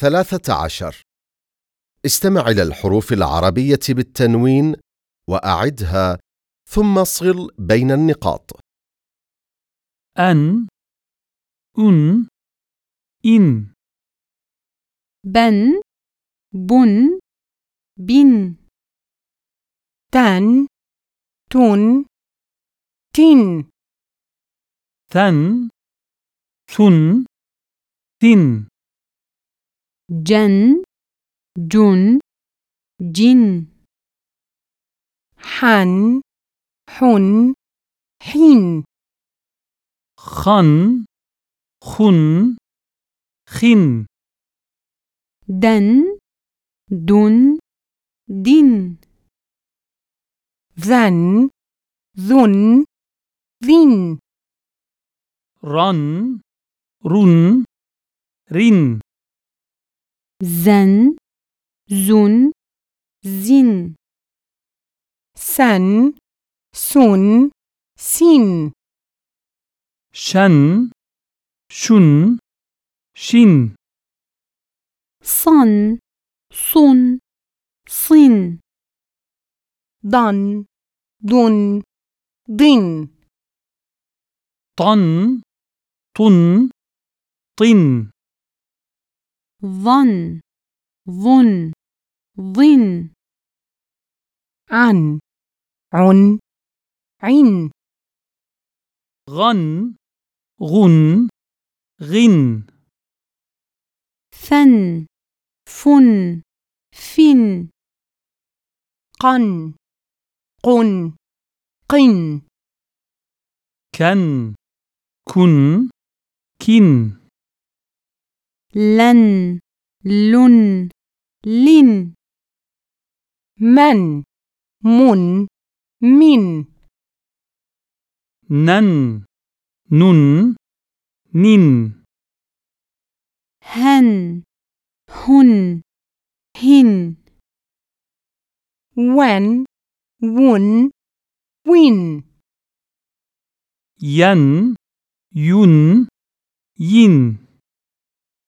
ثلاثة عشر. استمع إلى الحروف العربية بالتنوين وأعدها ثم اصغر بين النقاط. أن أن إن. بن بن بن. تن تن تن. ثن ثن ثن جن جن جن حن حن حين. خن خن خن. دن دن دن ذن ذن ذن. رن رن رن. زن زن زن سن سن سين شن شن شن صن صن صن ضن ضن ضن طن طن طن ظن ظن ظن. عن عن عن. غن غن غن. فن فن فن. قن قن قن. كن كن كن. لن لن لن. من من من. نن نن نن. هن هن هن. when ون win ين ين ين.